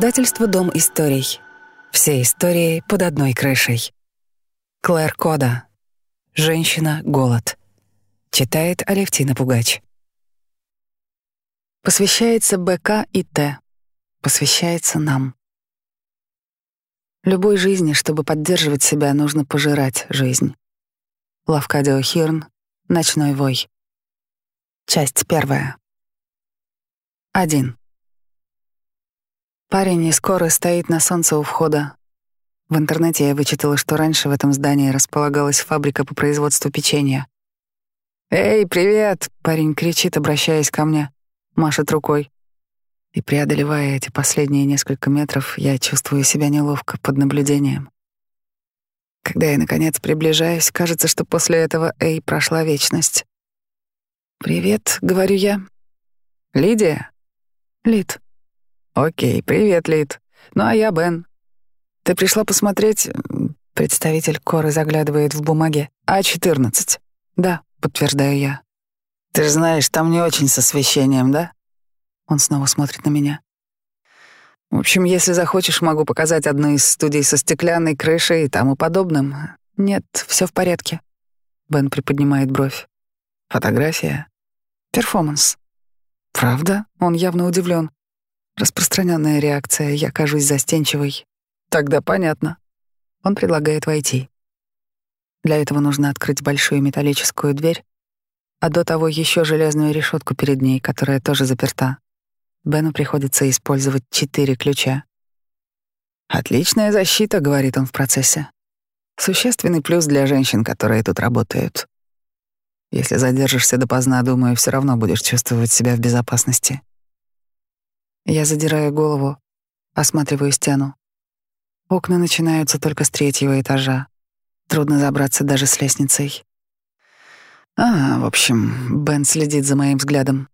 Издательство «Дом историй». Все истории под одной крышей. Клэр Кода. «Женщина. Голод». Читает Алевтина Пугач. Посвящается БК и Т. Посвящается нам. Любой жизни, чтобы поддерживать себя, нужно пожирать жизнь. Лавкадио Хирн. Ночной вой. Часть первая. Один. Парень не скоро стоит на солнце у входа. В интернете я вычитала, что раньше в этом здании располагалась фабрика по производству печенья. «Эй, привет!» — парень кричит, обращаясь ко мне, машет рукой. И преодолевая эти последние несколько метров, я чувствую себя неловко под наблюдением. Когда я, наконец, приближаюсь, кажется, что после этого Эй прошла вечность. «Привет», — говорю я. «Лидия?» «Лид». «Окей, привет, Лид. Ну а я Бен. Ты пришла посмотреть...» Представитель Коры заглядывает в бумаги. «А14». «Да», — подтверждаю я. «Ты же знаешь, там не очень с освещением, да?» Он снова смотрит на меня. «В общем, если захочешь, могу показать одну из студий со стеклянной крышей и тому подобным. Нет, все в порядке». Бен приподнимает бровь. «Фотография?» «Перформанс». «Правда?» Он явно удивлен. Распространенная реакция, я кажусь застенчивой. Тогда понятно. Он предлагает войти. Для этого нужно открыть большую металлическую дверь, а до того еще железную решетку перед ней, которая тоже заперта. Бену приходится использовать четыре ключа. «Отличная защита», — говорит он в процессе. «Существенный плюс для женщин, которые тут работают. Если задержишься допоздна, думаю, все равно будешь чувствовать себя в безопасности». Я задираю голову, осматриваю стену. Окна начинаются только с третьего этажа. Трудно забраться даже с лестницей. А, в общем, Бен следит за моим взглядом.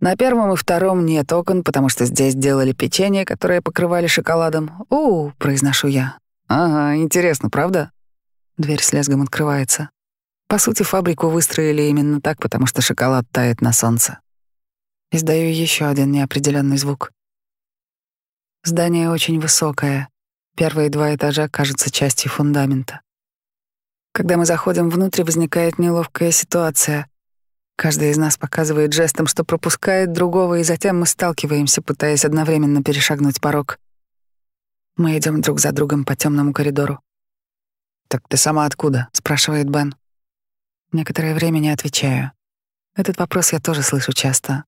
На первом и втором нет окон, потому что здесь делали печенье, которое покрывали шоколадом. «У», — произношу я. «Ага, интересно, правда?» Дверь с лязгом открывается. По сути, фабрику выстроили именно так, потому что шоколад тает на солнце. Издаю еще один неопределенный звук. Здание очень высокое. Первые два этажа кажутся частью фундамента. Когда мы заходим внутрь, возникает неловкая ситуация. Каждый из нас показывает жестом, что пропускает другого, и затем мы сталкиваемся, пытаясь одновременно перешагнуть порог. Мы идем друг за другом по темному коридору. «Так ты сама откуда?» — спрашивает Бен. Некоторое время не отвечаю. Этот вопрос я тоже слышу часто.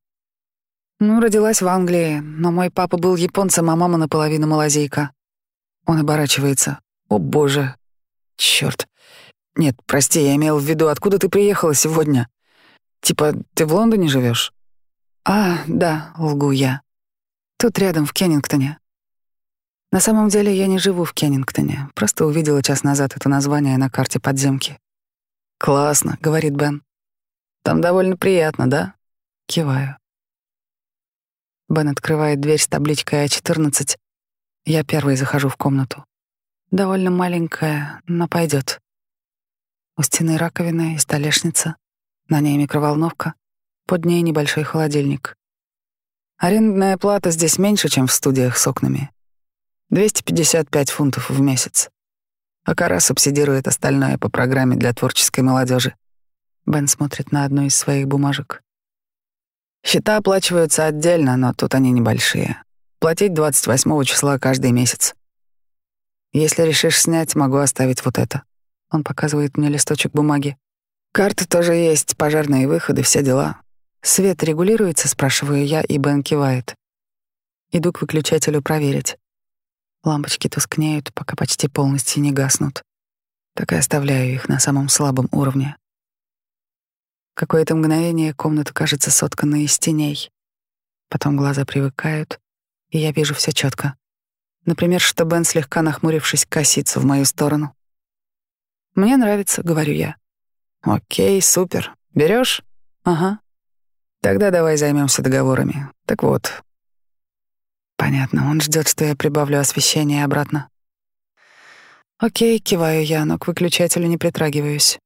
Ну, родилась в Англии, но мой папа был японцем, а мама наполовину малазийка. Он оборачивается. О, боже. Чёрт. Нет, прости, я имел в виду, откуда ты приехала сегодня? Типа, ты в Лондоне живешь? А, да, лгу я. Тут рядом, в Кеннингтоне. На самом деле я не живу в Кеннингтоне, просто увидела час назад это название на карте подземки. «Классно», — говорит Бен. «Там довольно приятно, да?» Киваю. Бен открывает дверь с табличкой А14. Я первый захожу в комнату. Довольно маленькая, но пойдет. У стены раковина и столешница. На ней микроволновка. Под ней небольшой холодильник. Арендная плата здесь меньше, чем в студиях с окнами. 255 фунтов в месяц. Акара субсидирует остальное по программе для творческой молодежи. Бен смотрит на одну из своих бумажек. Счета оплачиваются отдельно, но тут они небольшие. Платить 28 числа каждый месяц. Если решишь снять, могу оставить вот это. Он показывает мне листочек бумаги. Карты тоже есть, пожарные выходы, все дела. Свет регулируется, спрашиваю я, и Бен кивает. Иду к выключателю проверить. Лампочки тускнеют, пока почти полностью не гаснут. Так и оставляю их на самом слабом уровне. Какое-то мгновение комната кажется сотканной из теней. Потом глаза привыкают, и я вижу все четко. Например, что Бен, слегка нахмурившись, косится в мою сторону. «Мне нравится», — говорю я. «Окей, супер. Берешь? «Ага». «Тогда давай займемся договорами. Так вот». Понятно, он ждет, что я прибавлю освещение обратно. «Окей», — киваю я, но к выключателю не притрагиваюсь.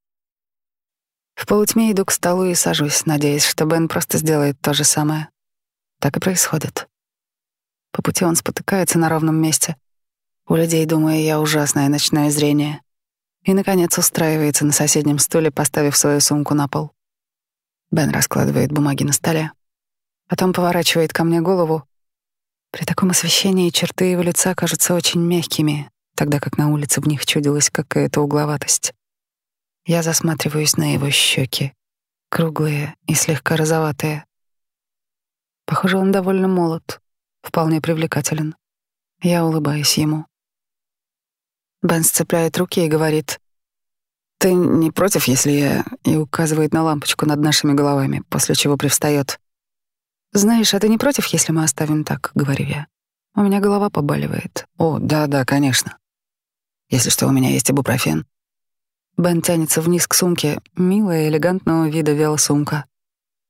В полутьме иду к столу и сажусь, надеясь, что Бен просто сделает то же самое. Так и происходит. По пути он спотыкается на ровном месте. У людей, думаю, я ужасное ночное зрение. И, наконец, устраивается на соседнем стуле, поставив свою сумку на пол. Бен раскладывает бумаги на столе. Потом поворачивает ко мне голову. При таком освещении черты его лица кажутся очень мягкими, тогда как на улице в них чудилась какая-то угловатость. Я засматриваюсь на его щеки, круглые и слегка розоватые. Похоже, он довольно молод, вполне привлекателен. Я улыбаюсь ему. Бен сцепляет руки и говорит, «Ты не против, если я...» и указывает на лампочку над нашими головами, после чего привстает. «Знаешь, а ты не против, если мы оставим так?» — говорю я. «У меня голова побаливает». «О, да-да, конечно. Если что, у меня есть ибупрофен». Бен тянется вниз к сумке, милая, элегантного вида велосумка.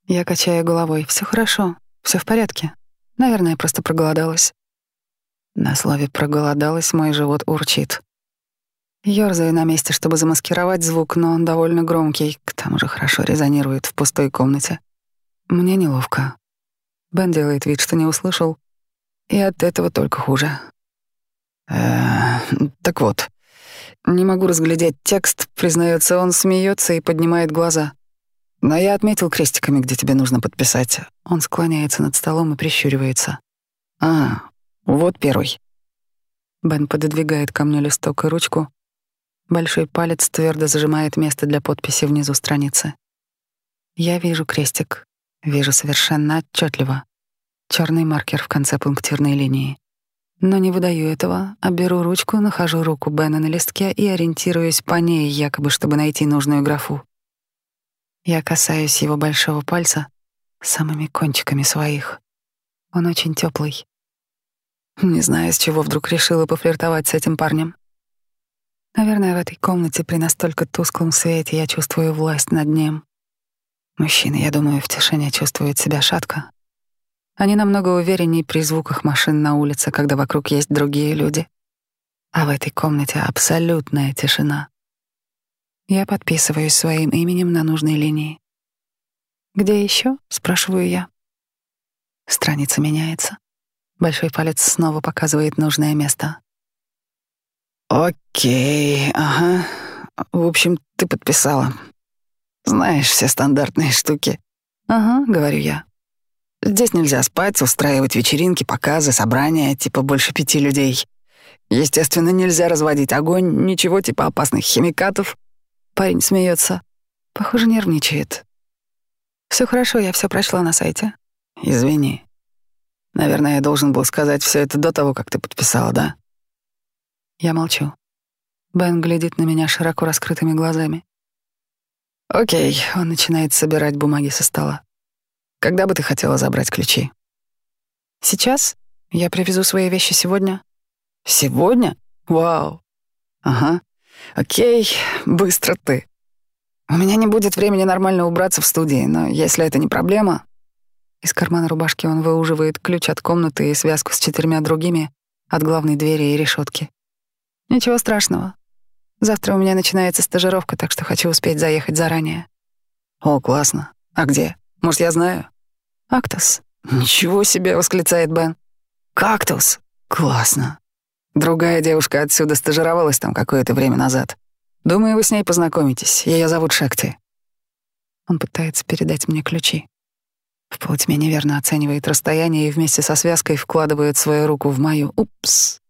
Я качаю головой. Все хорошо, все в порядке. Наверное, просто проголодалась. На слове «проголодалась» мой живот урчит. Ёрзаю на месте, чтобы замаскировать звук, но он довольно громкий, к тому же хорошо резонирует в пустой комнате. Мне неловко. Бен делает вид, что не услышал, и от этого только хуже. Э, так вот, не могу разглядеть текст, признается он, смеется и поднимает глаза. Но я отметил крестиками, где тебе нужно подписать. Он склоняется над столом и прищуривается. А, вот первый. Бен пододвигает ко мне листок и ручку. Большой палец твердо зажимает место для подписи внизу страницы. Я вижу крестик, вижу совершенно отчетливо. Черный маркер в конце пунктирной линии. Но не выдаю этого, а беру ручку, нахожу руку Бена на листке и ориентируюсь по ней, якобы чтобы найти нужную графу. Я касаюсь его большого пальца самыми кончиками своих. Он очень теплый. Не знаю, с чего вдруг решила пофлиртовать с этим парнем. Наверное, в этой комнате при настолько тусклом свете я чувствую власть над ним. Мужчины, я думаю, в тишине чувствуют себя шатко. Они намного увереннее при звуках машин на улице, когда вокруг есть другие люди. А в этой комнате абсолютная тишина. Я подписываюсь своим именем на нужной линии. «Где еще?» — спрашиваю я. Страница меняется. Большой палец снова показывает нужное место. «Окей, ага. В общем, ты подписала. Знаешь, все стандартные штуки». «Ага», — говорю я. «Здесь нельзя спать, устраивать вечеринки, показы, собрания, типа больше пяти людей. Естественно, нельзя разводить огонь, ничего типа опасных химикатов, Парень смеется. Похоже, нервничает. Все хорошо, я все прочла на сайте. Извини. Наверное, я должен был сказать все это до того, как ты подписала, да? Я молчу. Бен глядит на меня широко раскрытыми глазами. Окей, он начинает собирать бумаги со стола. Когда бы ты хотела забрать ключи? Сейчас? Я привезу свои вещи сегодня. Сегодня? Вау. Ага. «Окей, быстро ты. У меня не будет времени нормально убраться в студии, но если это не проблема...» Из кармана рубашки он выуживает ключ от комнаты и связку с четырьмя другими от главной двери и решетки. «Ничего страшного. Завтра у меня начинается стажировка, так что хочу успеть заехать заранее». «О, классно. А где? Может, я знаю?» «Актус». «Ничего себе!» — восклицает Бен. «Кактус? Классно. Другая девушка отсюда стажировалась там какое-то время назад. Думаю, вы с ней познакомитесь. Ее зовут Шакти. Он пытается передать мне ключи. В полутьме неверно оценивает расстояние и вместе со связкой вкладывает свою руку в мою. Упс.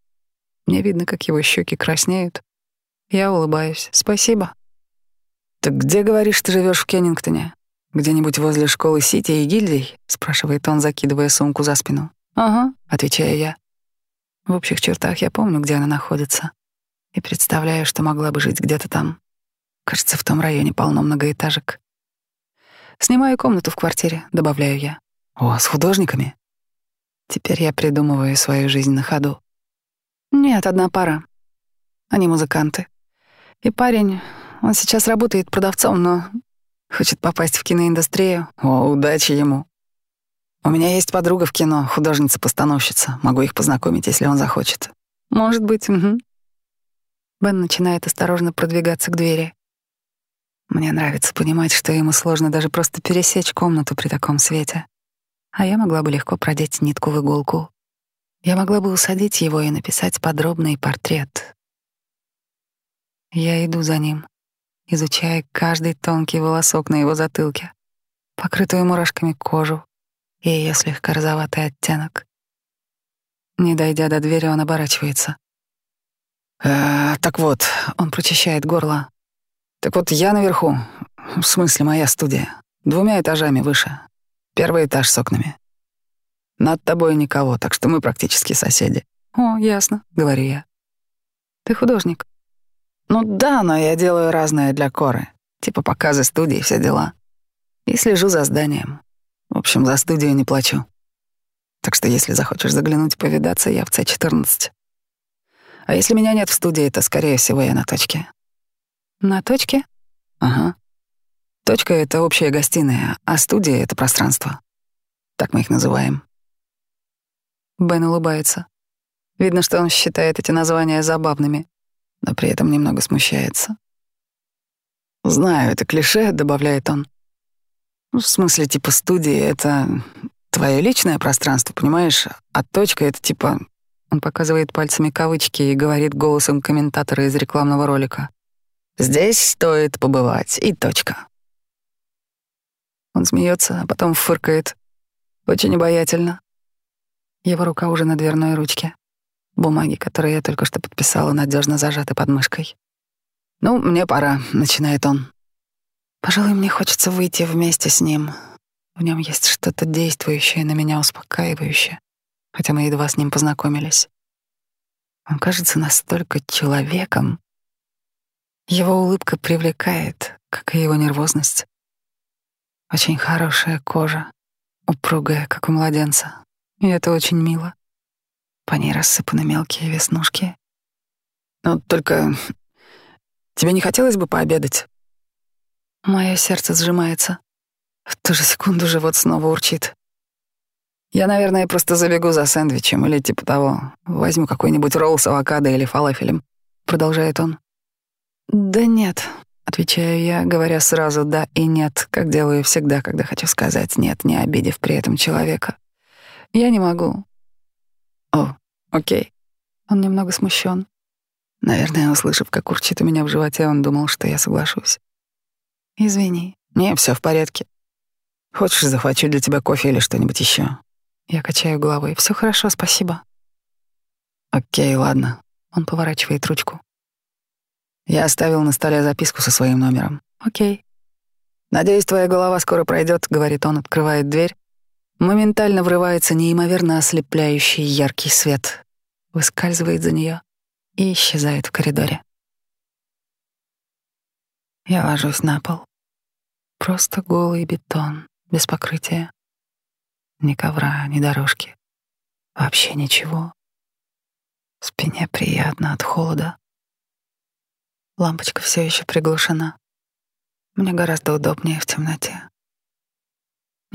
Мне видно, как его щеки краснеют. Я улыбаюсь. Спасибо. Так где, говоришь, ты живешь в Кеннингтоне? Где-нибудь возле школы Сити и гильдий? Спрашивает он, закидывая сумку за спину. Ага, отвечаю я. В общих чертах я помню, где она находится, и представляю, что могла бы жить где-то там. Кажется, в том районе полно многоэтажек. Снимаю комнату в квартире, добавляю я. О, с художниками? Теперь я придумываю свою жизнь на ходу. Нет, одна пара. Они музыканты. И парень, он сейчас работает продавцом, но хочет попасть в киноиндустрию. О, удачи ему. У меня есть подруга в кино, художница-постановщица. Могу их познакомить, если он захочет. Может быть, угу. Бен начинает осторожно продвигаться к двери. Мне нравится понимать, что ему сложно даже просто пересечь комнату при таком свете. А я могла бы легко продеть нитку в иголку. Я могла бы усадить его и написать подробный портрет. Я иду за ним, изучая каждый тонкий волосок на его затылке, покрытую мурашками кожу и ее слегка розоватый оттенок. Не дойдя до двери, он оборачивается. «Э, «Так вот», — он прочищает горло. «Так вот, я наверху, в смысле моя студия, двумя этажами выше. Первый этаж с окнами. Над тобой никого, так что мы практически соседи. О, ясно, говорю я. Ты художник? Ну да, но я делаю разное для коры. Типа показы студии, все дела. И слежу за зданием. В общем, за студию не плачу. Так что если захочешь заглянуть повидаться, я в С-14. А если меня нет в студии, то, скорее всего, я на точке. На точке? Ага. Точка — это общая гостиная, а студия — это пространство. Так мы их называем. Бен улыбается. Видно, что он считает эти названия забавными, но при этом немного смущается. «Знаю, это клише», — добавляет он. Ну, в смысле, типа, студии — это твое личное пространство, понимаешь? А точка — это типа... Он показывает пальцами кавычки и говорит голосом комментатора из рекламного ролика. «Здесь стоит побывать, и точка». Он смеется, а потом фыркает. Очень обаятельно. Его рука уже на дверной ручке. Бумаги, которые я только что подписала, надежно зажаты под мышкой. «Ну, мне пора», — начинает он. «Пожалуй, мне хочется выйти вместе с ним. В нем есть что-то действующее на меня успокаивающее, хотя мы едва с ним познакомились. Он кажется настолько человеком. Его улыбка привлекает, как и его нервозность. Очень хорошая кожа, упругая, как у младенца, и это очень мило. По ней рассыпаны мелкие веснушки. Но только тебе не хотелось бы пообедать? Мое сердце сжимается. В ту же секунду живот снова урчит. Я, наверное, просто забегу за сэндвичем или типа того. Возьму какой-нибудь ролл с авокадо или фалафелем. Продолжает он. Да нет, отвечаю я, говоря сразу да и нет, как делаю всегда, когда хочу сказать нет, не обидев при этом человека. Я не могу. О, окей. Он немного смущен. Наверное, услышав, как урчит у меня в животе, он думал, что я соглашусь. Извини. Не, все в порядке. Хочешь, захвачу для тебя кофе или что-нибудь еще? Я качаю головой. Все хорошо, спасибо. Окей, ладно. Он поворачивает ручку. Я оставил на столе записку со своим номером. Окей. Надеюсь, твоя голова скоро пройдет, говорит он, открывает дверь Моментально врывается неимоверно ослепляющий яркий свет, выскальзывает за нее и исчезает в коридоре. Я ложусь на пол. Просто голый бетон, без покрытия. Ни ковра, ни дорожки. Вообще ничего. Спине приятно от холода. Лампочка все еще приглушена. Мне гораздо удобнее в темноте.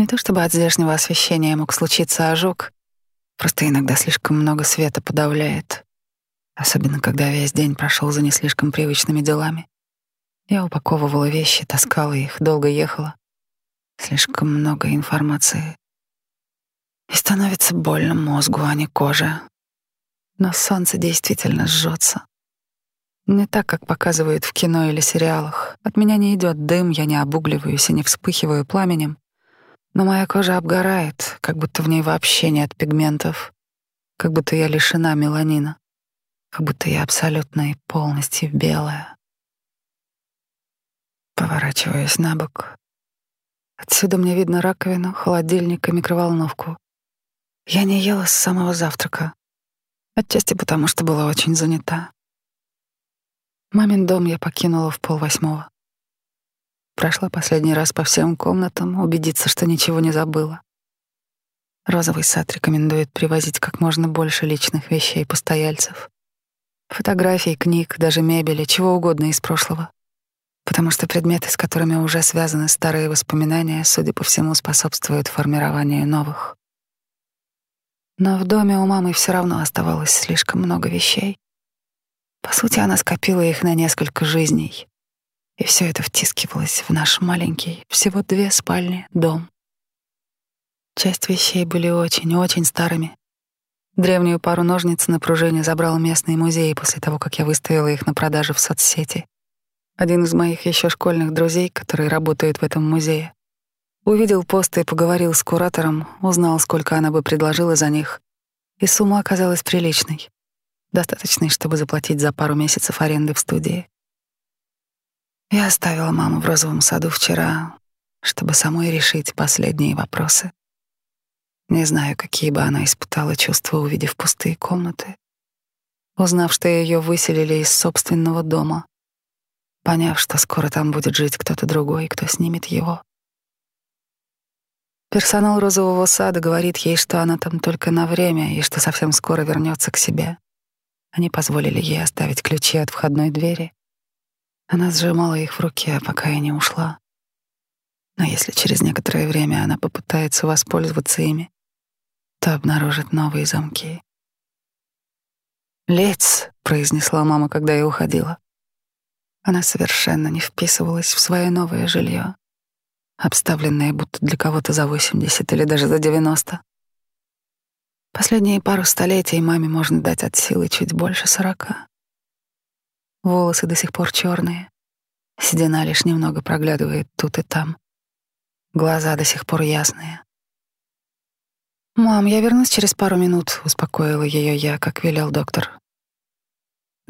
Не то чтобы от здешнего освещения мог случиться ожог, просто иногда слишком много света подавляет, особенно когда весь день прошел за не слишком привычными делами. Я упаковывала вещи, таскала их, долго ехала. Слишком много информации. И становится больно мозгу, а не коже. Но солнце действительно жжется. Не так, как показывают в кино или сериалах. От меня не идет дым, я не обугливаюсь и не вспыхиваю пламенем. Но моя кожа обгорает, как будто в ней вообще нет пигментов, как будто я лишена меланина, как будто я абсолютно и полностью белая. Поворачиваюсь на бок. Отсюда мне видно раковину, холодильник и микроволновку. Я не ела с самого завтрака, отчасти потому, что была очень занята. Мамин дом я покинула в полвосьмого. Прошла последний раз по всем комнатам, убедиться, что ничего не забыла. Розовый сад рекомендует привозить как можно больше личных вещей постояльцев. Фотографий, книг, даже мебели, чего угодно из прошлого. Потому что предметы, с которыми уже связаны старые воспоминания, судя по всему, способствуют формированию новых. Но в доме у мамы все равно оставалось слишком много вещей. По сути, она скопила их на несколько жизней. И все это втискивалось в наш маленький, всего две спальни, дом. Часть вещей были очень-очень старыми. Древнюю пару ножниц на пружине забрал местный музей после того, как я выставила их на продажу в соцсети. Один из моих еще школьных друзей, который работает в этом музее, увидел пост и поговорил с куратором, узнал, сколько она бы предложила за них, и сумма оказалась приличной, достаточной, чтобы заплатить за пару месяцев аренды в студии. Я оставила маму в розовом саду вчера, чтобы самой решить последние вопросы. Не знаю, какие бы она испытала чувства, увидев пустые комнаты, узнав, что ее выселили из собственного дома, поняв, что скоро там будет жить кто-то другой, кто снимет его. Персонал розового сада говорит ей, что она там только на время и что совсем скоро вернется к себе. Они позволили ей оставить ключи от входной двери. Она сжимала их в руке, пока я не ушла. Но если через некоторое время она попытается воспользоваться ими, то обнаружит новые замки. «Лец», — произнесла мама, когда я уходила. Она совершенно не вписывалась в свое новое жилье, обставленное будто для кого-то за 80 или даже за 90. Последние пару столетий маме можно дать от силы чуть больше сорока. Волосы до сих пор черные, седина лишь немного проглядывает тут и там. Глаза до сих пор ясные. «Мам, я вернусь через пару минут», — успокоила ее я, как велел доктор.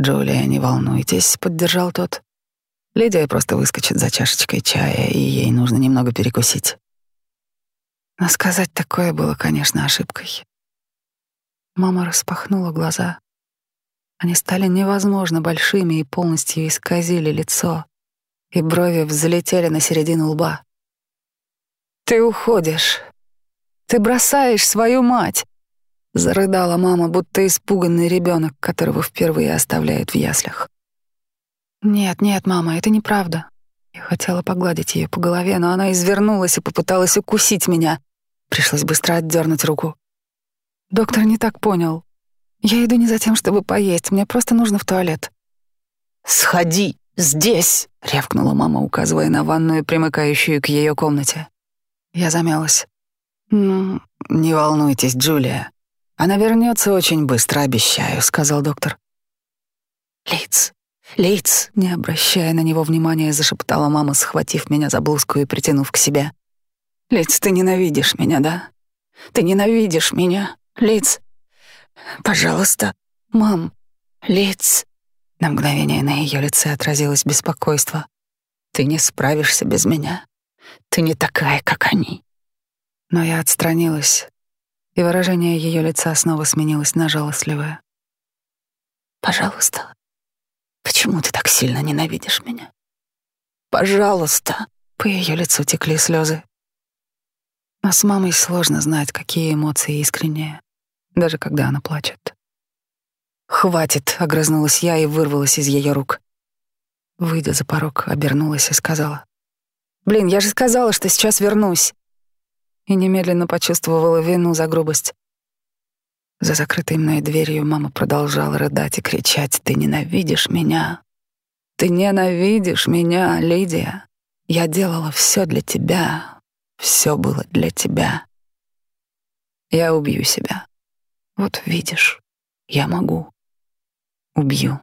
«Джулия, не волнуйтесь», — поддержал тот. «Лидия просто выскочит за чашечкой чая, и ей нужно немного перекусить». Но сказать такое было, конечно, ошибкой. Мама распахнула глаза. Они стали невозможно большими и полностью исказили лицо, и брови взлетели на середину лба. «Ты уходишь», ты бросаешь свою мать!» Зарыдала мама, будто испуганный ребенок, которого впервые оставляют в яслях. «Нет, нет, мама, это неправда». Я хотела погладить ее по голове, но она извернулась и попыталась укусить меня. Пришлось быстро отдернуть руку. Доктор не так понял. Я иду не за тем, чтобы поесть, мне просто нужно в туалет. «Сходи здесь!» — рявкнула мама, указывая на ванную, примыкающую к ее комнате. Я замялась. «Ну, не волнуйтесь, Джулия. Она вернется очень быстро, обещаю», — сказал доктор. «Лиц, Лиц!» — не обращая на него внимания, зашептала мама, схватив меня за блузку и притянув к себе. «Лиц, ты ненавидишь меня, да? Ты ненавидишь меня, Лиц? Пожалуйста, мам, Лиц!» На мгновение на ее лице отразилось беспокойство. «Ты не справишься без меня. Ты не такая, как они. Но я отстранилась, и выражение ее лица снова сменилось на жалостливое. «Пожалуйста, почему ты так сильно ненавидишь меня? Пожалуйста!» По ее лицу текли слезы. Но с мамой сложно знать, какие эмоции искренние, даже когда она плачет. «Хватит!» — огрызнулась я и вырвалась из ее рук. Выйдя за порог, обернулась и сказала. «Блин, я же сказала, что сейчас вернусь!» и немедленно почувствовала вину за грубость. За закрытой мной дверью мама продолжала рыдать и кричать «Ты ненавидишь меня! Ты ненавидишь меня, Лидия! Я делала все для тебя, все было для тебя. Я убью себя. Вот видишь, я могу. Убью».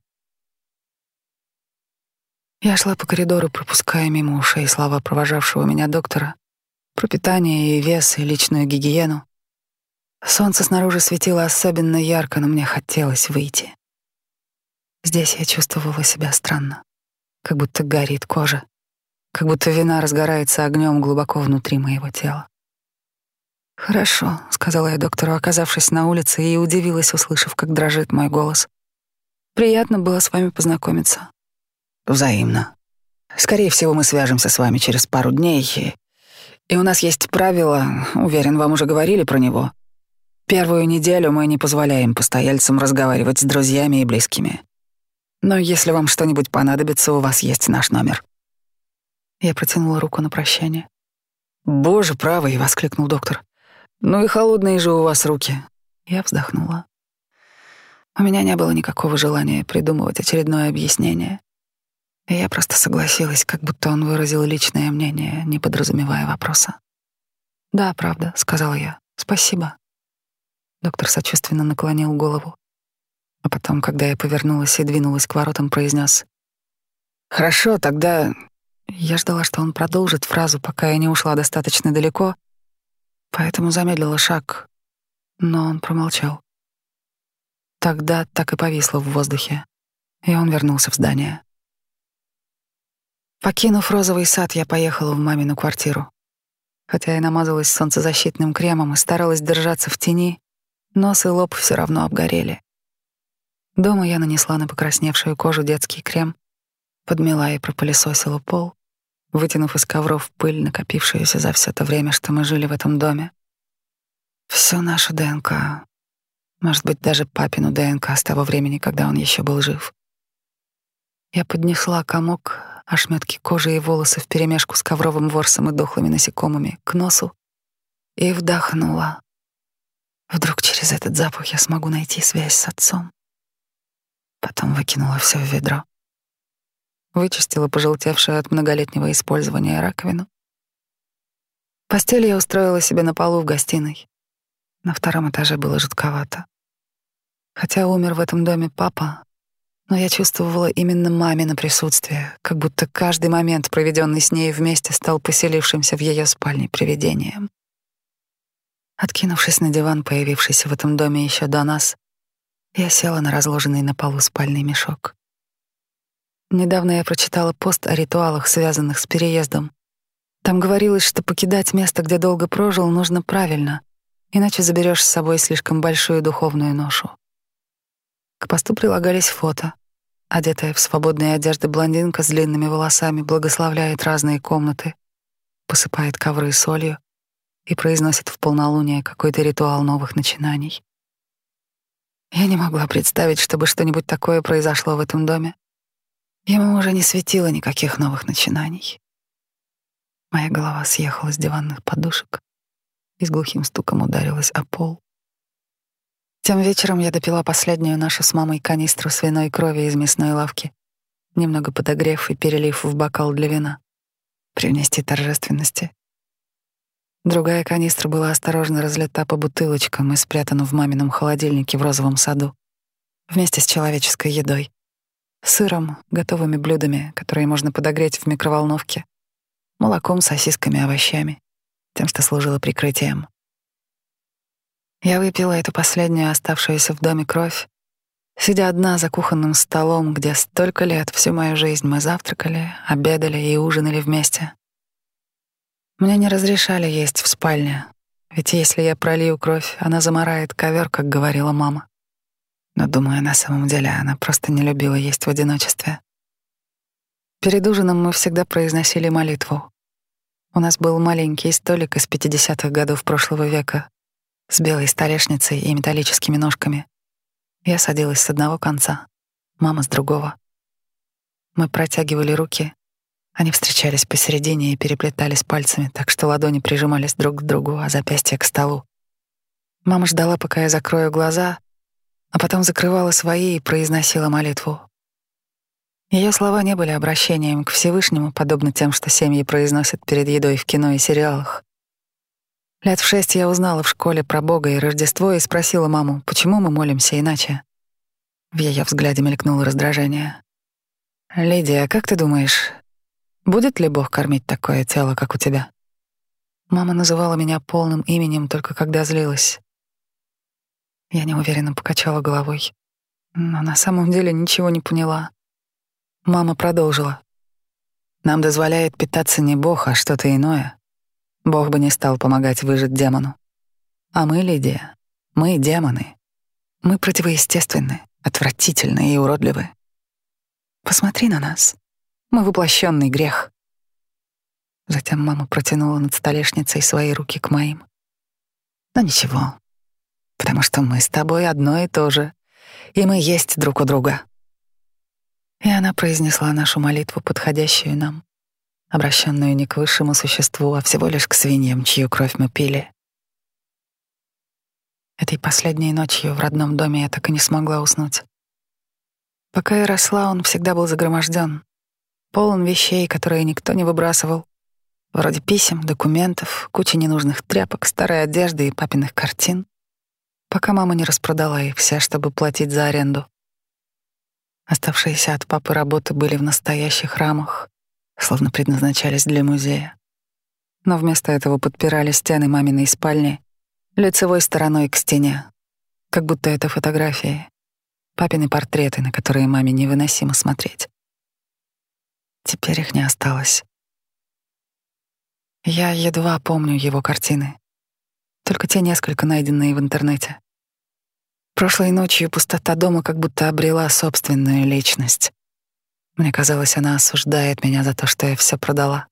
Я шла по коридору, пропуская мимо ушей слова провожавшего меня доктора, про питание и вес, и личную гигиену. Солнце снаружи светило особенно ярко, но мне хотелось выйти. Здесь я чувствовала себя странно, как будто горит кожа, как будто вина разгорается огнем глубоко внутри моего тела. «Хорошо», — сказала я доктору, оказавшись на улице, и удивилась, услышав, как дрожит мой голос. «Приятно было с вами познакомиться». «Взаимно. Скорее всего, мы свяжемся с вами через пару дней, и и у нас есть правило, уверен, вам уже говорили про него. Первую неделю мы не позволяем постояльцам разговаривать с друзьями и близкими. Но если вам что-нибудь понадобится, у вас есть наш номер. Я протянула руку на прощание. «Боже правый!» — воскликнул доктор. «Ну и холодные же у вас руки!» Я вздохнула. У меня не было никакого желания придумывать очередное объяснение. Я просто согласилась, как будто он выразил личное мнение, не подразумевая вопроса. «Да, правда», — сказала я. «Спасибо». Доктор сочувственно наклонил голову. А потом, когда я повернулась и двинулась к воротам, произнес: «Хорошо, тогда...» Я ждала, что он продолжит фразу, пока я не ушла достаточно далеко, поэтому замедлила шаг, но он промолчал. Тогда так и повисло в воздухе, и он вернулся в здание. Покинув розовый сад, я поехала в мамину квартиру. Хотя и намазалась солнцезащитным кремом и старалась держаться в тени, нос и лоб все равно обгорели. Дома я нанесла на покрасневшую кожу детский крем, подмела и пропылесосила пол, вытянув из ковров пыль, накопившуюся за все то время, что мы жили в этом доме. Всю нашу ДНК, может быть, даже папину ДНК с того времени, когда он еще был жив. Я поднесла комок, ошметки кожи и волосы вперемешку с ковровым ворсом и дохлыми насекомыми к носу и вдохнула. Вдруг через этот запах я смогу найти связь с отцом. Потом выкинула все в ведро. Вычистила пожелтевшую от многолетнего использования раковину. Постель я устроила себе на полу в гостиной. На втором этаже было жутковато. Хотя умер в этом доме папа, но я чувствовала именно мамино присутствие, как будто каждый момент, проведенный с ней вместе, стал поселившимся в ее спальне привидением. Откинувшись на диван, появившийся в этом доме еще до нас, я села на разложенный на полу спальный мешок. Недавно я прочитала пост о ритуалах, связанных с переездом. Там говорилось, что покидать место, где долго прожил, нужно правильно, иначе заберешь с собой слишком большую духовную ношу. К посту прилагались фото. Одетая в свободные одежды блондинка с длинными волосами благословляет разные комнаты, посыпает ковры солью и произносит в полнолуние какой-то ритуал новых начинаний. Я не могла представить, чтобы что-нибудь такое произошло в этом доме. Ему уже не светило никаких новых начинаний. Моя голова съехала с диванных подушек и с глухим стуком ударилась о пол. Тем вечером я допила последнюю нашу с мамой канистру свиной крови из мясной лавки, немного подогрев и перелив в бокал для вина. Привнести торжественности. Другая канистра была осторожно разлита по бутылочкам и спрятана в мамином холодильнике в розовом саду, вместе с человеческой едой, сыром, готовыми блюдами, которые можно подогреть в микроволновке, молоком, сосисками, овощами, тем, что служило прикрытием. Я выпила эту последнюю оставшуюся в доме кровь, сидя одна за кухонным столом, где столько лет, всю мою жизнь мы завтракали, обедали и ужинали вместе. Мне не разрешали есть в спальне, ведь если я пролью кровь, она замарает ковер, как говорила мама. Но, думаю, на самом деле она просто не любила есть в одиночестве. Перед ужином мы всегда произносили молитву. У нас был маленький столик из 50-х годов прошлого века с белой столешницей и металлическими ножками. Я садилась с одного конца, мама с другого. Мы протягивали руки, они встречались посередине и переплетались пальцами, так что ладони прижимались друг к другу, а запястья к столу. Мама ждала, пока я закрою глаза, а потом закрывала свои и произносила молитву. Ее слова не были обращением к Всевышнему, подобно тем, что семьи произносят перед едой в кино и сериалах. Лет в шесть я узнала в школе про Бога и Рождество и спросила маму, почему мы молимся иначе. В ее взгляде мелькнуло раздражение. «Лидия, как ты думаешь, Будет ли Бог кормить такое тело, как у тебя? Мама называла меня полным именем только когда злилась. Я неуверенно покачала головой, но на самом деле ничего не поняла. Мама продолжила. Нам дозволяет питаться не Бог, а что-то иное. Бог бы не стал помогать выжить демону. А мы, Лидия, мы демоны. Мы противоестественны, отвратительны и уродливы. Посмотри на нас. Мы воплощенный грех. Затем мама протянула над столешницей свои руки к моим. Но ничего, потому что мы с тобой одно и то же, и мы есть друг у друга. И она произнесла нашу молитву, подходящую нам, обращенную не к высшему существу, а всего лишь к свиньям, чью кровь мы пили. Этой последней ночью в родном доме я так и не смогла уснуть. Пока я росла, он всегда был загроможден полон вещей, которые никто не выбрасывал. Вроде писем, документов, кучи ненужных тряпок, старой одежды и папиных картин. Пока мама не распродала их все, чтобы платить за аренду. Оставшиеся от папы работы были в настоящих рамах, словно предназначались для музея. Но вместо этого подпирали стены маминой спальни лицевой стороной к стене, как будто это фотографии, папины портреты, на которые маме невыносимо смотреть. Теперь их не осталось. Я едва помню его картины, только те несколько найденные в интернете. Прошлой ночью пустота дома как будто обрела собственную личность. Мне казалось, она осуждает меня за то, что я все продала,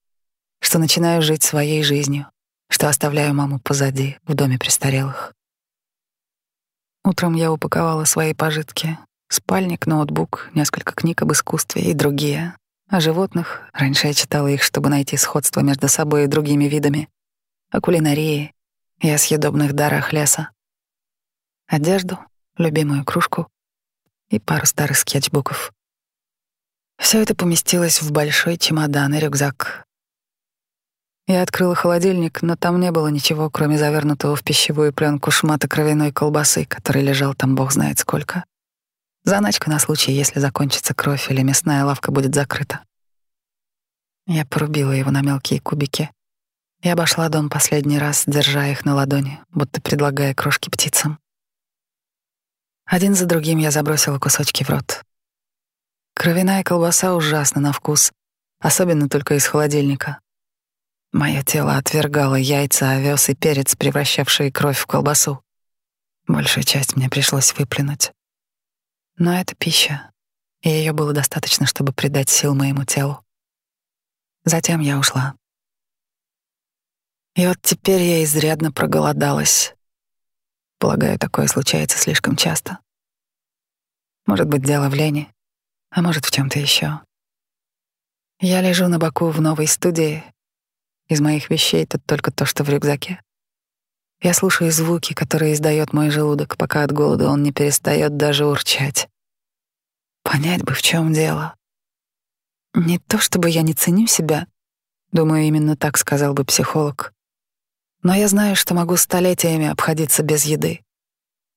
что начинаю жить своей жизнью, что оставляю маму позади, в доме престарелых. Утром я упаковала свои пожитки. Спальник, ноутбук, несколько книг об искусстве и другие. О животных. Раньше я читала их, чтобы найти сходство между собой и другими видами. О кулинарии и о съедобных дарах леса. Одежду, любимую кружку и пару старых скетчбуков. Все это поместилось в большой чемодан и рюкзак, я открыла холодильник, но там не было ничего, кроме завернутого в пищевую пленку шмата кровяной колбасы, который лежал там бог знает сколько. Заначка на случай, если закончится кровь или мясная лавка будет закрыта. Я порубила его на мелкие кубики и обошла дом последний раз, держа их на ладони, будто предлагая крошки птицам. Один за другим я забросила кусочки в рот. Кровяная колбаса ужасна на вкус, особенно только из холодильника. Мое тело отвергало яйца, овес и перец, превращавшие кровь в колбасу. Большую часть мне пришлось выплюнуть. Но это пища, и ее было достаточно, чтобы придать сил моему телу. Затем я ушла. И вот теперь я изрядно проголодалась. Полагаю, такое случается слишком часто. Может быть, дело в лени, а может, в чем то еще. Я лежу на боку в новой студии, из моих вещей тут только то, что в рюкзаке. Я слушаю звуки, которые издает мой желудок, пока от голода он не перестает даже урчать. Понять бы, в чем дело. Не то чтобы я не ценю себя, думаю, именно так сказал бы психолог. Но я знаю, что могу столетиями обходиться без еды.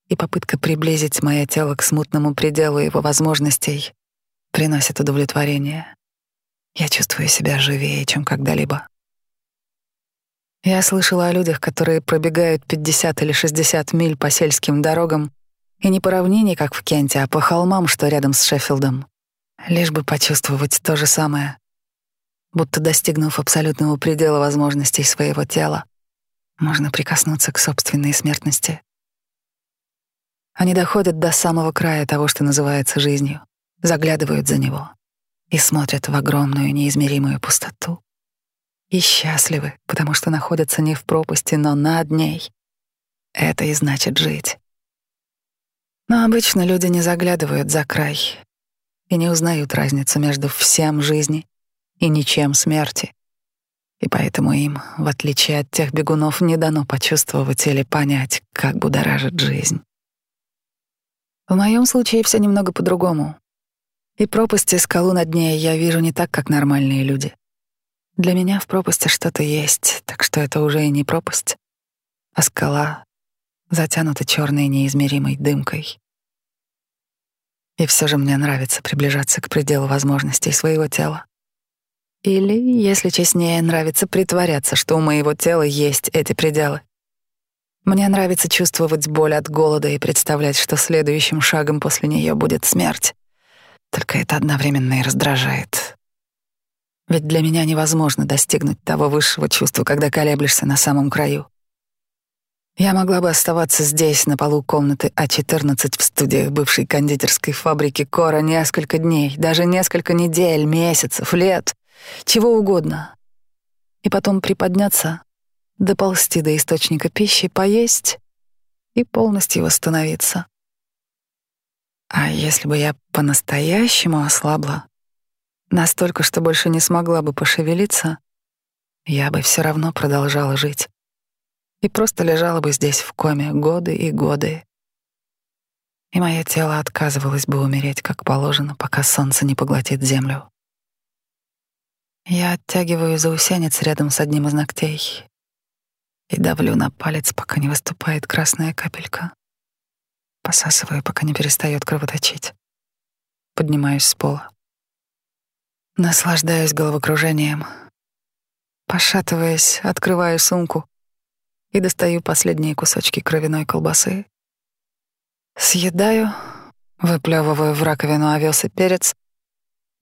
И попытка приблизить мое тело к смутному пределу его возможностей приносит удовлетворение. Я чувствую себя живее, чем когда-либо. Я слышала о людях, которые пробегают 50 или 60 миль по сельским дорогам, и не по равнине, как в Кенте, а по холмам, что рядом с Шеффилдом, лишь бы почувствовать то же самое. Будто достигнув абсолютного предела возможностей своего тела, можно прикоснуться к собственной смертности. Они доходят до самого края того, что называется жизнью, заглядывают за него и смотрят в огромную неизмеримую пустоту и счастливы, потому что находятся не в пропасти, но над ней. Это и значит жить. Но обычно люди не заглядывают за край и не узнают разницу между всем жизни и ничем смерти. И поэтому им, в отличие от тех бегунов, не дано почувствовать или понять, как будоражит жизнь. В моем случае все немного по-другому. И пропасти скалу над ней я вижу не так, как нормальные люди. Для меня в пропасти что-то есть, так что это уже и не пропасть, а скала, затянута черной неизмеримой дымкой. И все же мне нравится приближаться к пределу возможностей своего тела. Или, если честнее, нравится притворяться, что у моего тела есть эти пределы. Мне нравится чувствовать боль от голода и представлять, что следующим шагом после нее будет смерть. Только это одновременно и раздражает. Ведь для меня невозможно достигнуть того высшего чувства, когда колеблешься на самом краю. Я могла бы оставаться здесь, на полу комнаты А14 в студиях бывшей кондитерской фабрики Кора несколько дней, даже несколько недель, месяцев, лет, чего угодно. И потом приподняться, доползти до источника пищи, поесть и полностью восстановиться. А если бы я по-настоящему ослабла, Настолько, что больше не смогла бы пошевелиться, я бы все равно продолжала жить. И просто лежала бы здесь в коме годы и годы. И мое тело отказывалось бы умереть, как положено, пока солнце не поглотит землю. Я оттягиваю заусенец рядом с одним из ногтей и давлю на палец, пока не выступает красная капелька. Посасываю, пока не перестает кровоточить. Поднимаюсь с пола. Наслаждаюсь головокружением. Пошатываясь, открываю сумку и достаю последние кусочки кровяной колбасы. Съедаю, выплевываю в раковину овес и перец,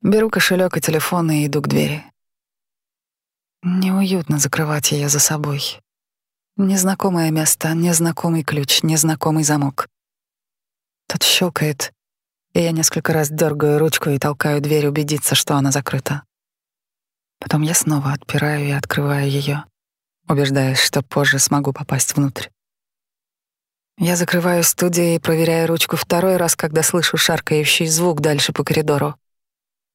беру кошелек и телефон и иду к двери. Неуютно закрывать ее за собой. Незнакомое место, незнакомый ключ, незнакомый замок. Тот щелкает, и я несколько раз дергаю ручку и толкаю дверь убедиться, что она закрыта. Потом я снова отпираю и открываю ее, убеждаясь, что позже смогу попасть внутрь. Я закрываю студию и проверяю ручку второй раз, когда слышу шаркающий звук дальше по коридору.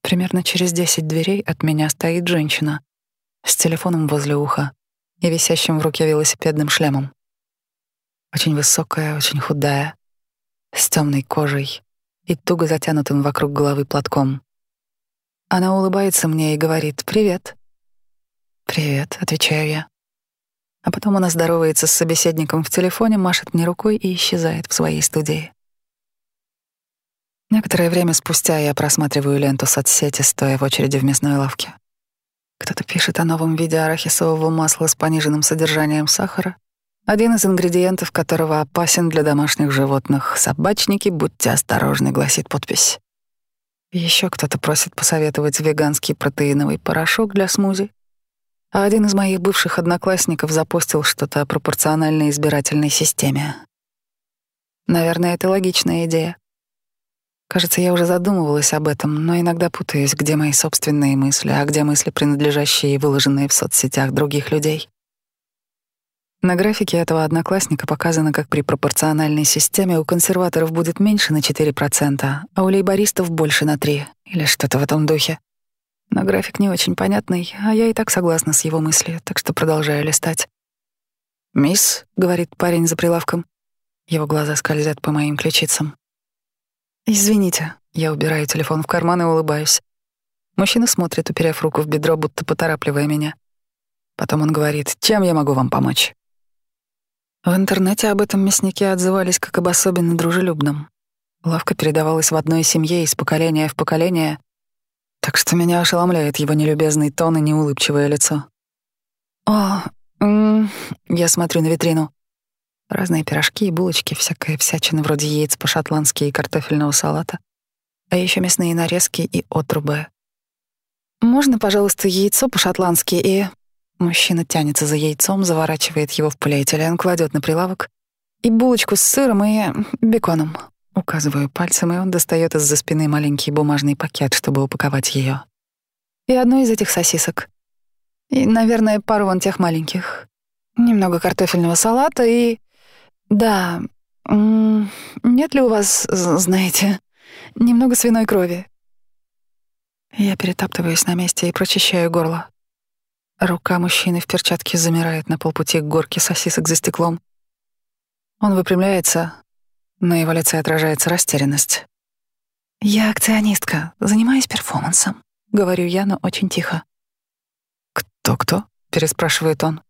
Примерно через десять дверей от меня стоит женщина с телефоном возле уха и висящим в руке велосипедным шлемом. Очень высокая, очень худая, с темной кожей и туго затянутым вокруг головы платком. Она улыбается мне и говорит «Привет». «Привет», — отвечаю я. А потом она здоровается с собеседником в телефоне, машет мне рукой и исчезает в своей студии. Некоторое время спустя я просматриваю ленту соцсети, стоя в очереди в мясной лавке. Кто-то пишет о новом виде арахисового масла с пониженным содержанием сахара, один из ингредиентов которого опасен для домашних животных. «Собачники, будьте осторожны», — гласит подпись. Еще кто-то просит посоветовать веганский протеиновый порошок для смузи. А один из моих бывших одноклассников запостил что-то о пропорциональной избирательной системе. Наверное, это логичная идея. Кажется, я уже задумывалась об этом, но иногда путаюсь, где мои собственные мысли, а где мысли, принадлежащие и выложенные в соцсетях других людей. На графике этого одноклассника показано, как при пропорциональной системе у консерваторов будет меньше на 4%, а у лейбористов больше на 3%, или что-то в этом духе. Но график не очень понятный, а я и так согласна с его мыслью, так что продолжаю листать. «Мисс», — говорит парень за прилавком. Его глаза скользят по моим ключицам. «Извините», — я убираю телефон в карман и улыбаюсь. Мужчина смотрит, уперев руку в бедро, будто поторапливая меня. Потом он говорит, «Чем я могу вам помочь?» В интернете об этом мяснике отзывались как об особенно дружелюбном. Лавка передавалась в одной семье из поколения в поколение, так что меня ошеломляет его нелюбезный тон и неулыбчивое лицо. «О, я смотрю на витрину. Разные пирожки и булочки, всякая всячина вроде яиц по-шотландски и картофельного салата, а еще мясные нарезки и отрубы. «Можно, пожалуйста, яйцо по-шотландски и...» Мужчина тянется за яйцом, заворачивает его в полиэтилен, кладет на прилавок. И булочку с сыром и беконом. Указываю пальцем, и он достает из-за спины маленький бумажный пакет, чтобы упаковать ее. И одну из этих сосисок. И, наверное, пару вон тех маленьких. Немного картофельного салата и... Да, нет ли у вас, знаете, немного свиной крови? Я перетаптываюсь на месте и прочищаю горло. Рука мужчины в перчатке замирает на полпути к горке сосисок за стеклом. Он выпрямляется, на его лице отражается растерянность. «Я акционистка, занимаюсь перформансом», — говорю я, но очень тихо. «Кто-кто?» — переспрашивает он.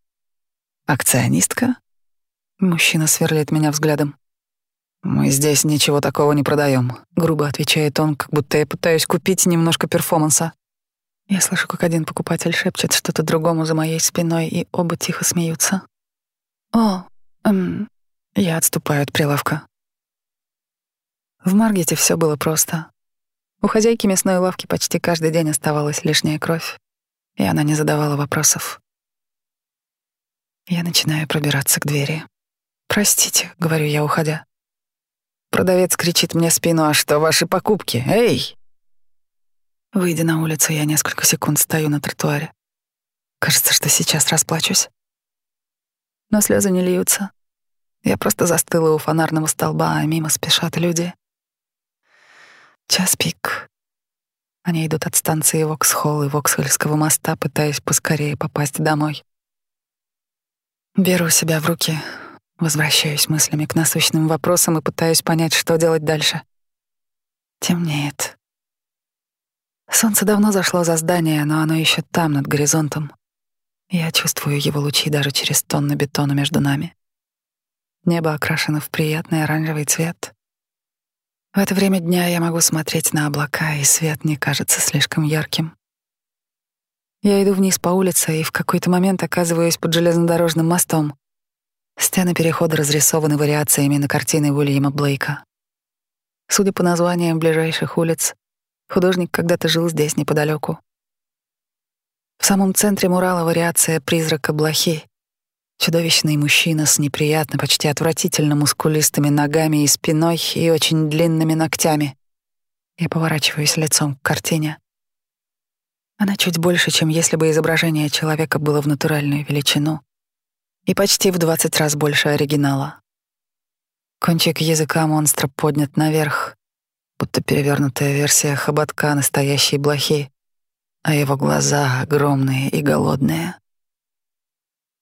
«Акционистка?» Мужчина сверлит меня взглядом. «Мы здесь ничего такого не продаем», — грубо отвечает он, как будто я пытаюсь купить немножко перформанса. Я слышу, как один покупатель шепчет что-то другому за моей спиной, и оба тихо смеются. «О, эм...» Я отступаю от прилавка. В Маргете все было просто. У хозяйки мясной лавки почти каждый день оставалась лишняя кровь, и она не задавала вопросов. Я начинаю пробираться к двери. «Простите», — говорю я, уходя. Продавец кричит мне спину, «А что ваши покупки? Эй!» Выйдя на улицу, я несколько секунд стою на тротуаре. Кажется, что сейчас расплачусь. Но слезы не льются. Я просто застыла у фонарного столба, а мимо спешат люди. Час пик. Они идут от станции Воксхолл и Воксхольского моста, пытаясь поскорее попасть домой. Беру себя в руки, возвращаюсь мыслями к насущным вопросам и пытаюсь понять, что делать дальше. Темнеет. Солнце давно зашло за здание, но оно еще там, над горизонтом. Я чувствую его лучи даже через тонны бетона между нами. Небо окрашено в приятный оранжевый цвет, В это время дня я могу смотреть на облака, и свет не кажется слишком ярким. Я иду вниз по улице и в какой-то момент оказываюсь под железнодорожным мостом. Стены перехода разрисованы вариациями на картины Уильяма Блейка. Судя по названиям ближайших улиц, художник когда-то жил здесь неподалеку. В самом центре мурала вариация призрака блохи. Чудовищный мужчина с неприятно, почти отвратительно мускулистыми ногами и спиной и очень длинными ногтями. Я поворачиваюсь лицом к картине. Она чуть больше, чем если бы изображение человека было в натуральную величину. И почти в двадцать раз больше оригинала. Кончик языка монстра поднят наверх, будто перевернутая версия хоботка настоящей блохи, а его глаза огромные и голодные.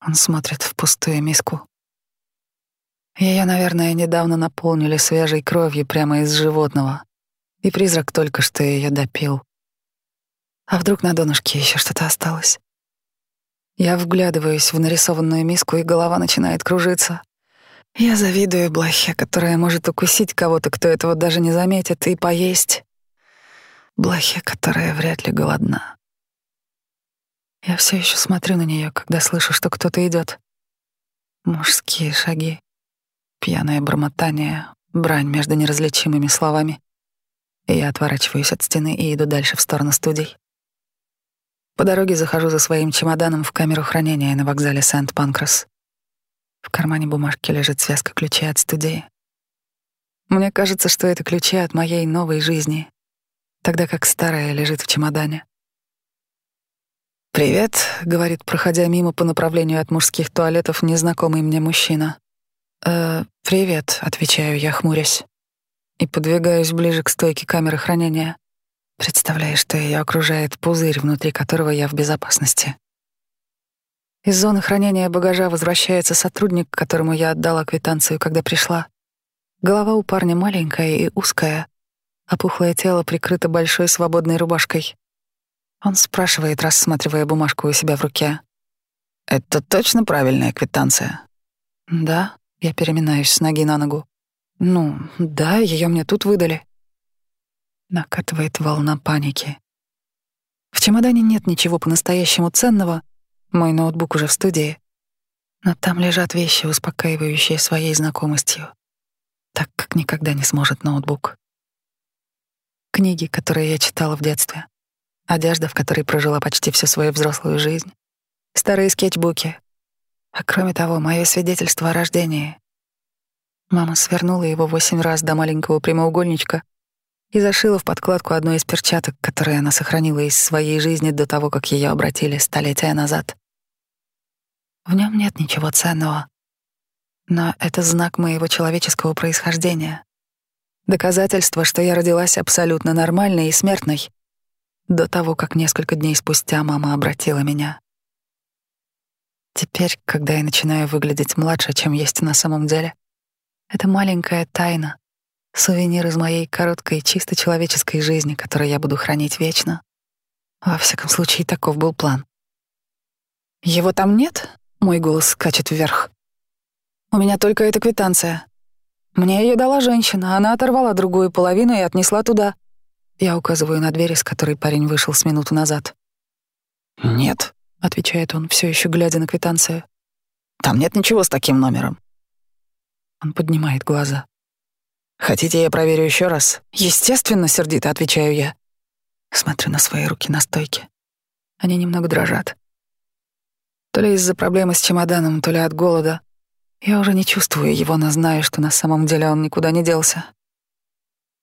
Он смотрит в пустую миску. Ее, наверное, недавно наполнили свежей кровью прямо из животного, и призрак только что ее допил. А вдруг на донышке еще что-то осталось? Я вглядываюсь в нарисованную миску, и голова начинает кружиться. Я завидую блохе, которая может укусить кого-то, кто этого даже не заметит, и поесть. Блохе, которая вряд ли голодна. Я все еще смотрю на нее, когда слышу, что кто-то идет. Мужские шаги, пьяное бормотание, брань между неразличимыми словами. Я отворачиваюсь от стены и иду дальше в сторону студий. По дороге захожу за своим чемоданом в камеру хранения на вокзале Сент-Панкрас. В кармане бумажки лежит связка ключей от студии. Мне кажется, что это ключи от моей новой жизни, тогда как старая лежит в чемодане. «Привет», — говорит, проходя мимо по направлению от мужских туалетов незнакомый мне мужчина. «Э, привет», — отвечаю я, хмурясь. И подвигаюсь ближе к стойке камеры хранения, представляя, что ее окружает пузырь, внутри которого я в безопасности. Из зоны хранения багажа возвращается сотрудник, которому я отдала квитанцию, когда пришла. Голова у парня маленькая и узкая, а пухлое тело прикрыто большой свободной рубашкой. Он спрашивает, рассматривая бумажку у себя в руке. «Это точно правильная квитанция?» «Да», — я переминаюсь с ноги на ногу. «Ну, да, ее мне тут выдали». Накатывает волна паники. В чемодане нет ничего по-настоящему ценного. Мой ноутбук уже в студии. Но там лежат вещи, успокаивающие своей знакомостью. Так, как никогда не сможет ноутбук. Книги, которые я читала в детстве одежда, в которой прожила почти всю свою взрослую жизнь, старые скетчбуки, а кроме того, мое свидетельство о рождении. Мама свернула его восемь раз до маленького прямоугольничка и зашила в подкладку одну из перчаток, которые она сохранила из своей жизни до того, как ее обратили столетия назад. В нем нет ничего ценного, но это знак моего человеческого происхождения. Доказательство, что я родилась абсолютно нормальной и смертной, до того, как несколько дней спустя мама обратила меня. Теперь, когда я начинаю выглядеть младше, чем есть на самом деле, это маленькая тайна, сувенир из моей короткой, чисто человеческой жизни, которую я буду хранить вечно. Во всяком случае, таков был план. «Его там нет?» — мой голос скачет вверх. «У меня только эта квитанция. Мне ее дала женщина, она оторвала другую половину и отнесла туда». Я указываю на дверь, из которой парень вышел с минуту назад. «Нет», — отвечает он, все еще глядя на квитанцию. «Там нет ничего с таким номером». Он поднимает глаза. «Хотите, я проверю еще раз?» «Естественно, сердито», — отвечаю я. Смотрю на свои руки на стойке. Они немного дрожат. То ли из-за проблемы с чемоданом, то ли от голода. Я уже не чувствую его, но знаю, что на самом деле он никуда не делся.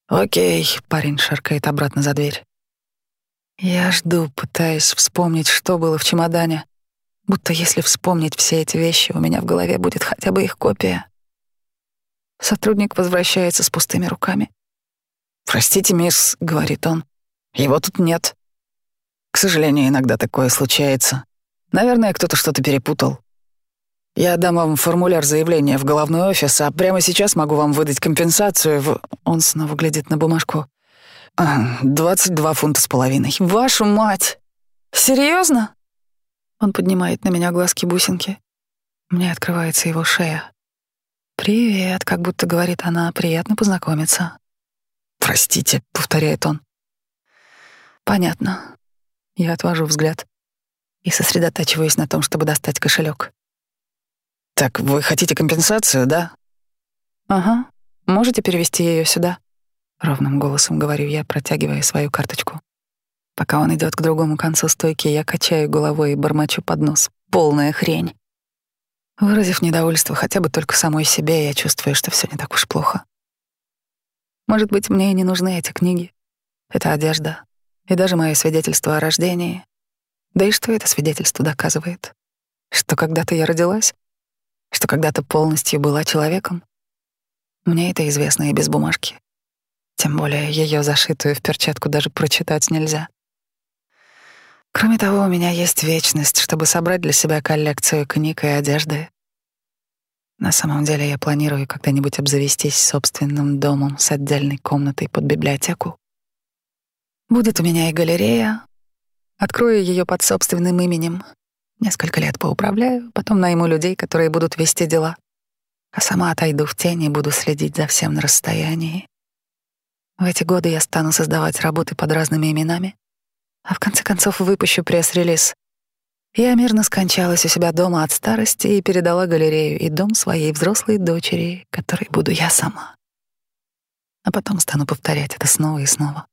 «Окей», — парень шаркает обратно за дверь. Я жду, пытаясь вспомнить, что было в чемодане. Будто если вспомнить все эти вещи, у меня в голове будет хотя бы их копия. Сотрудник возвращается с пустыми руками. «Простите, мисс», — говорит он, — «его тут нет». К сожалению, иногда такое случается. Наверное, кто-то что-то перепутал. Я дам вам формуляр заявления в головной офис, а прямо сейчас могу вам выдать компенсацию в... Он снова глядит на бумажку. «Двадцать два фунта с половиной». «Вашу мать! Серьезно? Он поднимает на меня глазки-бусинки. Мне открывается его шея. «Привет», — как будто говорит она, — «приятно познакомиться». «Простите», — повторяет он. «Понятно». Я отвожу взгляд и сосредотачиваюсь на том, чтобы достать кошелек. «Так вы хотите компенсацию, да?» «Ага. Можете перевести ее сюда?» Ровным голосом говорю я, протягивая свою карточку. Пока он идет к другому концу стойки, я качаю головой и бормочу под нос. Полная хрень. Выразив недовольство хотя бы только самой себе, я чувствую, что все не так уж плохо. Может быть, мне и не нужны эти книги. Это одежда. И даже мое свидетельство о рождении. Да и что это свидетельство доказывает? Что когда-то я родилась? Что когда-то полностью была человеком? Мне это известно и без бумажки. Тем более ее зашитую в перчатку даже прочитать нельзя. Кроме того, у меня есть вечность, чтобы собрать для себя коллекцию книг и одежды. На самом деле я планирую когда-нибудь обзавестись собственным домом с отдельной комнатой под библиотеку. Будет у меня и галерея. Открою ее под собственным именем. Несколько лет поуправляю, потом найму людей, которые будут вести дела а сама отойду в тень и буду следить за всем на расстоянии. В эти годы я стану создавать работы под разными именами, а в конце концов выпущу пресс-релиз. Я мирно скончалась у себя дома от старости и передала галерею и дом своей взрослой дочери, которой буду я сама. А потом стану повторять это снова и снова.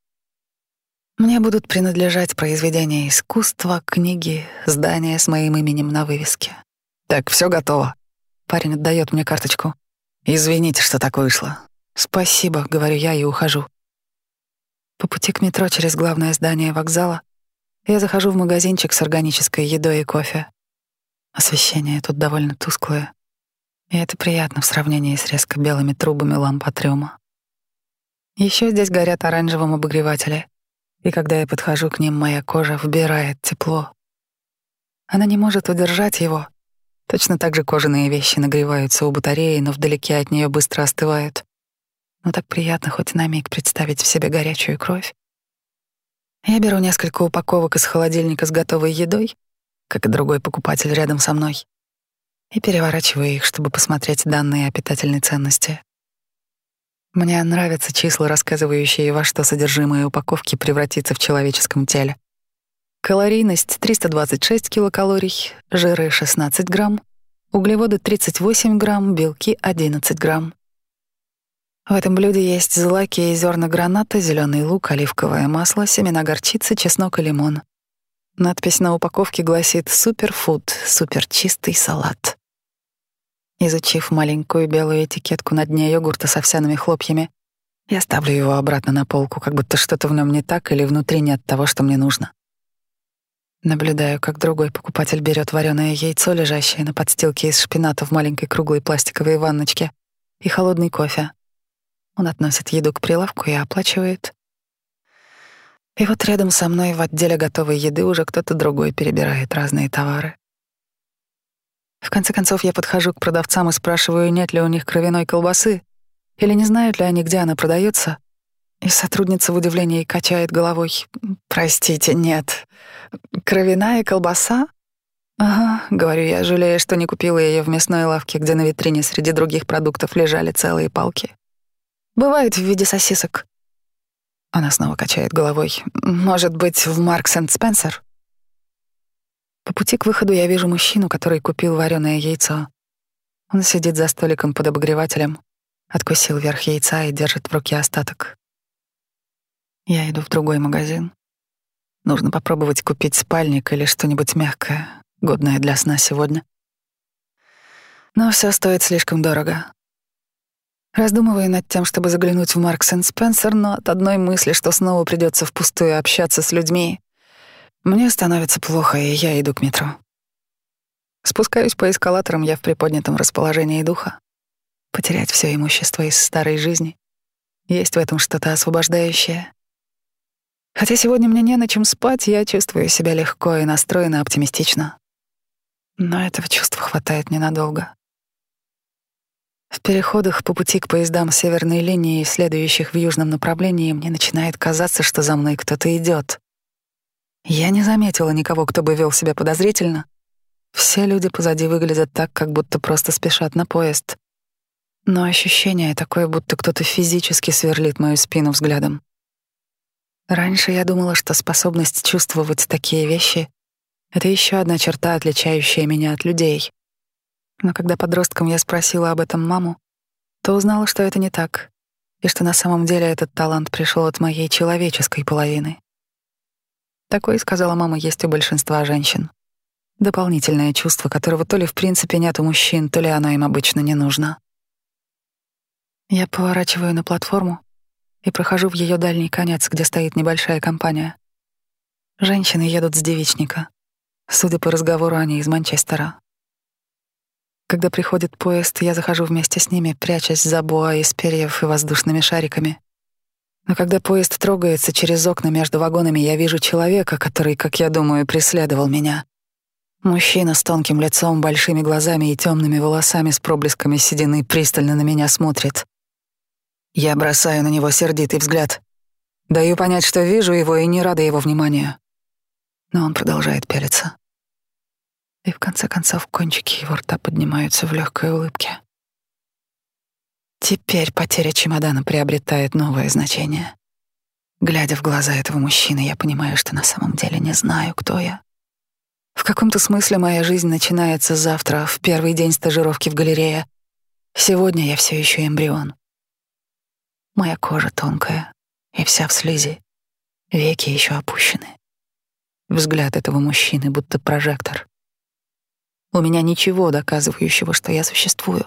Мне будут принадлежать произведения искусства, книги, здания с моим именем на вывеске. Так, все готово. Парень отдает мне карточку. «Извините, что так вышло». «Спасибо», — говорю я и ухожу. По пути к метро через главное здание вокзала я захожу в магазинчик с органической едой и кофе. Освещение тут довольно тусклое, и это приятно в сравнении с резко белыми трубами ламп атрёма. Еще здесь горят оранжевым обогреватели, и когда я подхожу к ним, моя кожа вбирает тепло. Она не может удержать его, Точно так же кожаные вещи нагреваются у батареи, но вдалеке от нее быстро остывают. Но так приятно хоть на миг представить в себе горячую кровь. Я беру несколько упаковок из холодильника с готовой едой, как и другой покупатель рядом со мной, и переворачиваю их, чтобы посмотреть данные о питательной ценности. Мне нравятся числа, рассказывающие, во что содержимое упаковки превратится в человеческом теле. Калорийность 326 килокалорий, жиры 16 грамм, углеводы 38 грамм, белки 11 грамм. В этом блюде есть злаки и зерна граната, зеленый лук, оливковое масло, семена горчицы, чеснок и лимон. Надпись на упаковке гласит «Суперфуд», суперчистый салат. Изучив маленькую белую этикетку на дне йогурта с овсяными хлопьями, я ставлю его обратно на полку, как будто что-то в нем не так или внутри нет того, что мне нужно. Наблюдаю, как другой покупатель берет вареное яйцо, лежащее на подстилке из шпината в маленькой круглой пластиковой ванночке, и холодный кофе. Он относит еду к прилавку и оплачивает. И вот рядом со мной в отделе готовой еды уже кто-то другой перебирает разные товары. В конце концов, я подхожу к продавцам и спрашиваю, нет ли у них кровяной колбасы, или не знают ли они, где она продается. И сотрудница в удивлении качает головой. «Простите, нет. Кровяная колбаса?» «Ага», — говорю я, жалея, что не купила ее в мясной лавке, где на витрине среди других продуктов лежали целые палки. «Бывает в виде сосисок». Она снова качает головой. «Может быть, в Маркс энд Спенсер?» По пути к выходу я вижу мужчину, который купил вареное яйцо. Он сидит за столиком под обогревателем, откусил верх яйца и держит в руке остаток. Я иду в другой магазин. Нужно попробовать купить спальник или что-нибудь мягкое, годное для сна сегодня. Но все стоит слишком дорого. Раздумываю над тем, чтобы заглянуть в Маркс энд Спенсер, но от одной мысли, что снова придется впустую общаться с людьми, мне становится плохо, и я иду к метро. Спускаюсь по эскалаторам я в приподнятом расположении духа. Потерять все имущество из старой жизни. Есть в этом что-то освобождающее. Хотя сегодня мне не на чем спать, я чувствую себя легко и настроена оптимистично. Но этого чувства хватает ненадолго. В переходах по пути к поездам северной линии, следующих в южном направлении, мне начинает казаться, что за мной кто-то идет. Я не заметила никого, кто бы вел себя подозрительно. Все люди позади выглядят так, как будто просто спешат на поезд. но ощущение такое, будто кто-то физически сверлит мою спину взглядом. Раньше я думала, что способность чувствовать такие вещи — это еще одна черта, отличающая меня от людей. Но когда подростком я спросила об этом маму, то узнала, что это не так, и что на самом деле этот талант пришел от моей человеческой половины. Такое, сказала мама, есть у большинства женщин. Дополнительное чувство, которого то ли в принципе нет у мужчин, то ли оно им обычно не нужно. Я поворачиваю на платформу и прохожу в ее дальний конец, где стоит небольшая компания. Женщины едут с девичника. Судя по разговору, они из Манчестера. Когда приходит поезд, я захожу вместе с ними, прячась за боа из перьев и воздушными шариками. Но когда поезд трогается через окна между вагонами, я вижу человека, который, как я думаю, преследовал меня. Мужчина с тонким лицом, большими глазами и темными волосами с проблесками седины пристально на меня смотрит. Я бросаю на него сердитый взгляд. Даю понять, что вижу его и не рада его вниманию. Но он продолжает пялиться. И в конце концов кончики его рта поднимаются в легкой улыбке. Теперь потеря чемодана приобретает новое значение. Глядя в глаза этого мужчины, я понимаю, что на самом деле не знаю, кто я. В каком-то смысле моя жизнь начинается завтра, в первый день стажировки в галерее. Сегодня я все еще эмбрион. Моя кожа тонкая и вся в слизи. Веки еще опущены. Взгляд этого мужчины будто прожектор. У меня ничего доказывающего, что я существую,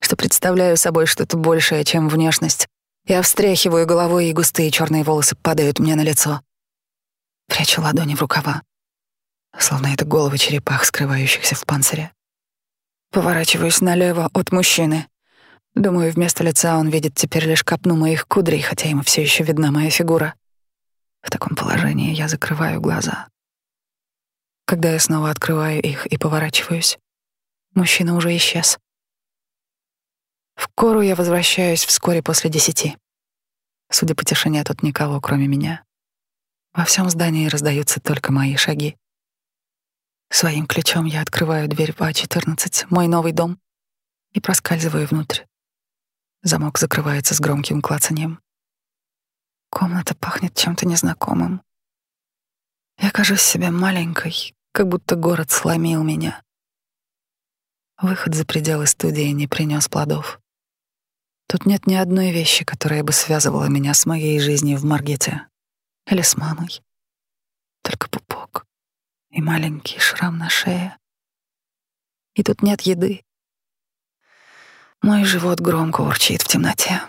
что представляю собой что-то большее, чем внешность. Я встряхиваю головой, и густые черные волосы падают мне на лицо. Прячу ладони в рукава словно это головы черепах, скрывающихся в панцире. Поворачиваюсь налево от мужчины. Думаю, вместо лица он видит теперь лишь копну моих кудрей, хотя ему все еще видна моя фигура. В таком положении я закрываю глаза. Когда я снова открываю их и поворачиваюсь, мужчина уже исчез. В Кору я возвращаюсь вскоре после десяти. Судя по тишине, тут никого, кроме меня. Во всем здании раздаются только мои шаги. Своим ключом я открываю дверь в А14, мой новый дом, и проскальзываю внутрь. Замок закрывается с громким клацанием. Комната пахнет чем-то незнакомым. Я кажусь себе маленькой, как будто город сломил меня. Выход за пределы студии не принес плодов. Тут нет ни одной вещи, которая бы связывала меня с моей жизнью в Маргете или с мамой. Только пупок и маленький шрам на шее. И тут нет еды. Мой живот громко урчит в темноте.